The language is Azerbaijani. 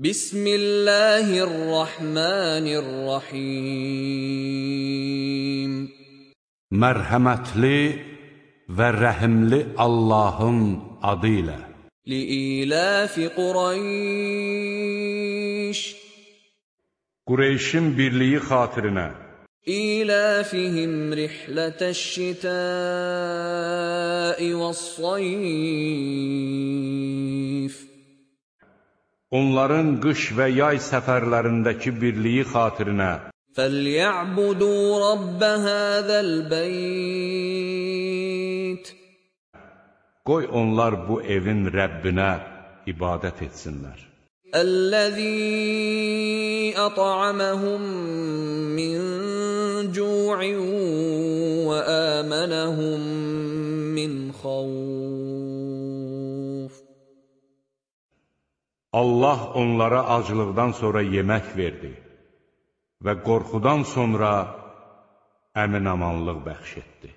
بسم الله الرحمن الرحيم. مرحمتلي ورحملي اللهم عديلا لإلاف قريش قريش birliği خاطرنا. إلافهم رحلة الشتاء والصيف. Onların qış və yay səfərlərindəki birliyi xatirinə فَلْيَعْبُدُوا رَبَّ هَذَا الْبَيْتِ Qoy onlar bu evin Rəbbinə ibadət etsinlər. الذي أطعمهم من جوع وآمنهم من خوف Allah onlara aclıqdan sonra yemək verdi və qorxudan sonra əmin-amanlıq bəxş etdi.